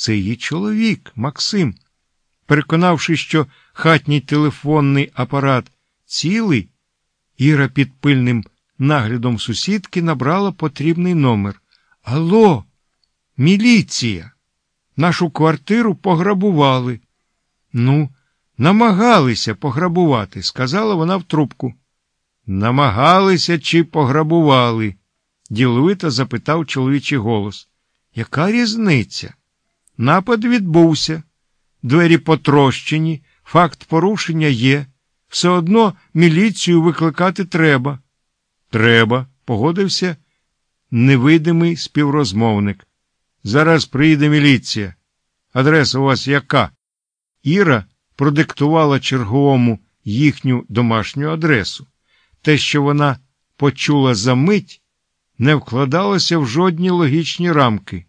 Це її чоловік, Максим. Переконавшись, що хатній телефонний апарат цілий, Іра під пильним наглядом сусідки набрала потрібний номер. Алло, міліція! Нашу квартиру пограбували. Ну, намагалися пограбувати, сказала вона в трубку. Намагалися чи пограбували? діловито запитав чоловічий голос. Яка різниця? Напад відбувся, двері потрощені, факт порушення є. Все одно міліцію викликати треба. Треба, погодився невидимий співрозмовник. Зараз приїде міліція. Адреса у вас яка? Іра продиктувала черговому їхню домашню адресу. Те, що вона почула за мить, не вкладалося в жодні логічні рамки.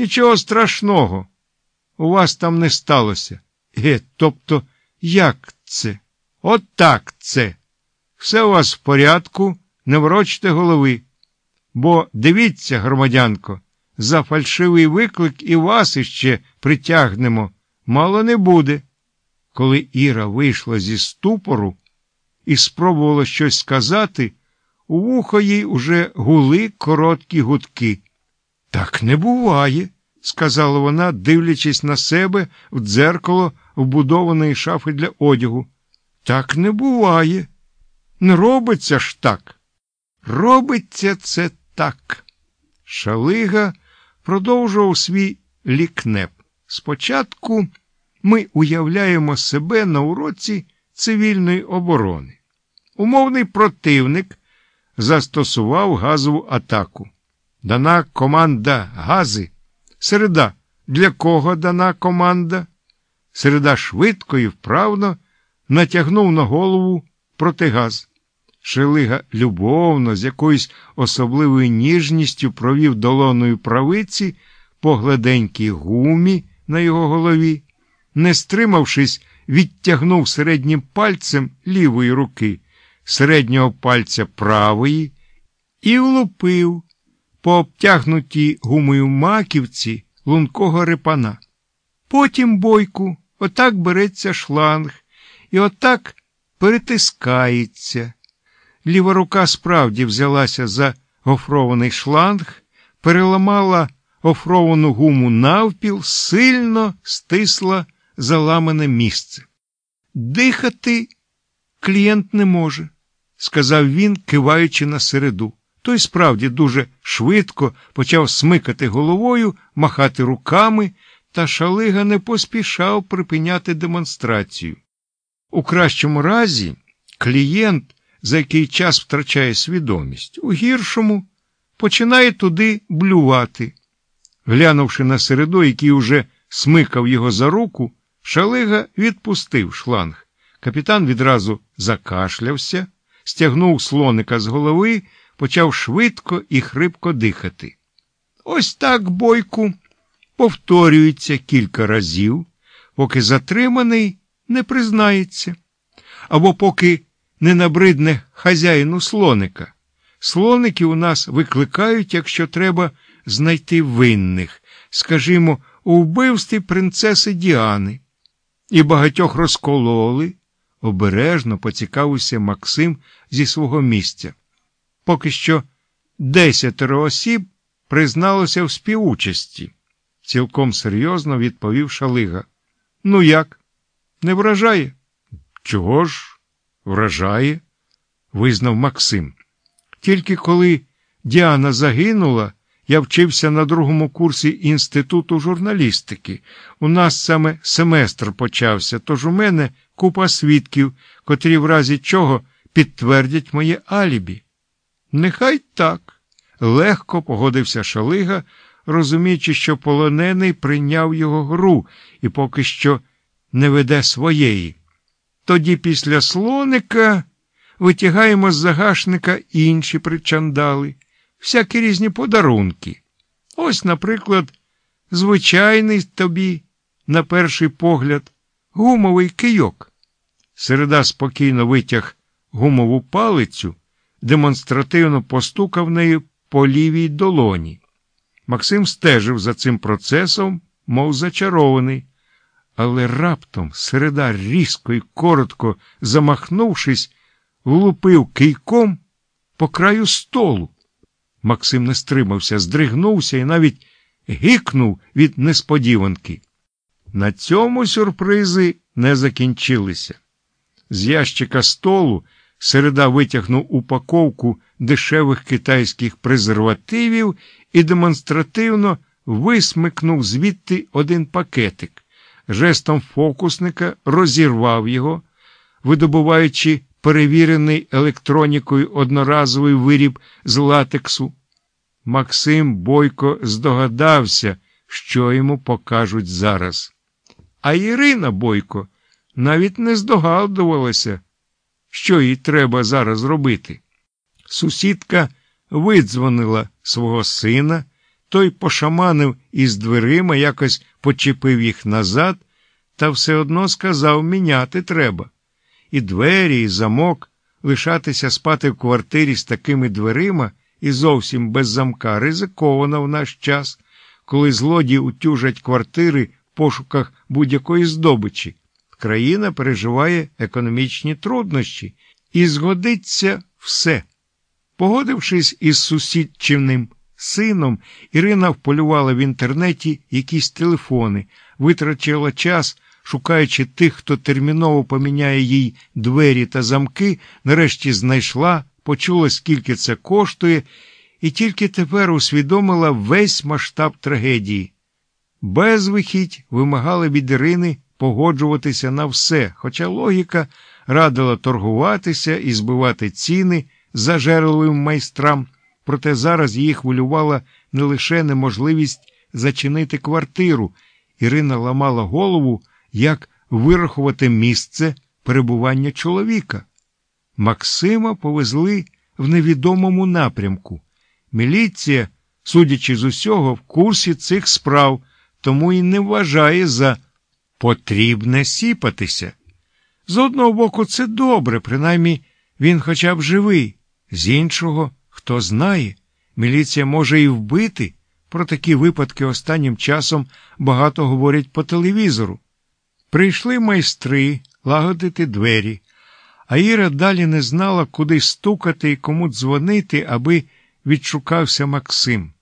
Нічого страшного. У вас там не сталося. Е, тобто, як це? От так це. Все у вас в порядку, не ворочте голови. Бо дивіться, громадянко, за фальшивий виклик і вас іще притягнемо. Мало не буде. Коли Іра вийшла зі ступору і спробувала щось сказати, у вухо їй уже гули короткі гудки. Так не буває, сказала вона, дивлячись на себе в дзеркало вбудованої шафи для одягу. Так не буває. Не робиться ж так. Робиться це так. Шалига продовжував свій лікнеп. Спочатку ми уявляємо себе на уроці цивільної оборони. Умовний противник застосував газову атаку. Дана команда гази. Середа. Для кого дана команда? Середа швидко і вправно натягнув на голову протигаз. Шелига любовно, з якоюсь особливою ніжністю провів долоною правиці по гладенькій гумі на його голові, не стримавшись, відтягнув середнім пальцем лівої руки, середнього пальця правої і влупив по обтягнутій гумою маківці лункого репана. Потім бойку отак береться шланг і отак перетискається. Ліва рука справді взялася за гофрований шланг, переламала гофровану гуму навпіл, сильно стисла заламане місце. Дихати клієнт не може, сказав він, киваючи на середу. Той справді дуже швидко почав смикати головою, махати руками, та шалига не поспішав припиняти демонстрацію. У кращому разі клієнт за який час втрачає свідомість, у гіршому починає туди блювати. Глянувши на середу, який уже смикав його за руку, шалига відпустив шланг. Капітан відразу закашлявся, стягнув слоника з голови, почав швидко і хрипко дихати. Ось так, бойку, повторюється кілька разів, поки затриманий не признається, або поки не набридне хазяїну слоника. Слоники у нас викликають, якщо треба знайти винних, скажімо, у вбивстві принцеси Діани. І багатьох розкололи, обережно поцікавився Максим зі свого місця. Поки що десятеро осіб призналося в співучасті, цілком серйозно відповів Шалига. Ну як? Не вражає? Чого ж? Вражає, визнав Максим. Тільки коли Діана загинула, я вчився на другому курсі Інституту журналістики. У нас саме семестр почався, тож у мене купа свідків, котрі в разі чого підтвердять моє алібі. Нехай так, легко погодився Шалига, розуміючи, що полонений прийняв його гру і поки що не веде своєї. Тоді після слоника витягаємо з загашника інші причандали, всякі різні подарунки. Ось, наприклад, звичайний тобі, на перший погляд, гумовий кийок. Середа спокійно витяг гумову палицю, демонстративно постукав нею по лівій долоні. Максим стежив за цим процесом мов зачарований. Але раптом середа різко і коротко замахнувшись, влупив кийком по краю столу. Максим не стримався, здригнувся і навіть гикнув від несподіванки. На цьому сюрпризи не закінчилися. З ящика столу середа витягнув упаковку дешевих китайських презервативів і демонстративно висмикнув звідти один пакетик. Жестом фокусника розірвав його, видобуваючи перевірений електронікою одноразовий виріб з латексу. Максим Бойко здогадався, що йому покажуть зараз. А Ірина Бойко навіть не здогадувалася, що їй треба зараз робити. Сусідка видзвонила свого сина, той пошаманив із дверима, якось почепив їх назад, та все одно сказав міняти треба. І двері, і замок, лишатися спати в квартирі з такими дверима і зовсім без замка ризиковано в наш час, коли злодії утюжать квартири в пошуках будь-якої здобичі. Країна переживає економічні труднощі і згодиться все. Погодившись із сусідчиним сином, Ірина вполювала в інтернеті якісь телефони, витрачила час, шукаючи тих, хто терміново поміняє їй двері та замки, нарешті знайшла, почула, скільки це коштує, і тільки тепер усвідомила весь масштаб трагедії. Безвихідь вимагала від Ірини погоджуватися на все, хоча логіка радила торгуватися і збивати ціни зажерливим майстрам, проте зараз її хвилювала не лише неможливість зачинити квартиру. Ірина ламала голову, як вирахувати місце перебування чоловіка. Максима повезли в невідомому напрямку. Міліція, судячи з усього, в курсі цих справ, тому і не вважає за потрібне сіпатися. З одного боку, це добре, принаймні він хоча б живий, з іншого, хто знає, міліція може і вбити. Про такі випадки останнім часом багато говорять по телевізору. Прийшли майстри лагодити двері, а Іра далі не знала, куди стукати і кому дзвонити, аби відшукався Максим.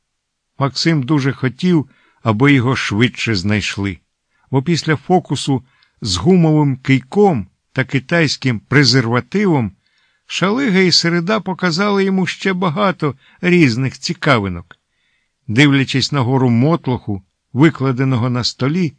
Максим дуже хотів, аби його швидше знайшли, бо після фокусу з гумовим кийком та китайським презервативом шалига і середа показали йому ще багато різних цікавинок. Дивлячись на гору мотлоху, викладеного на столі,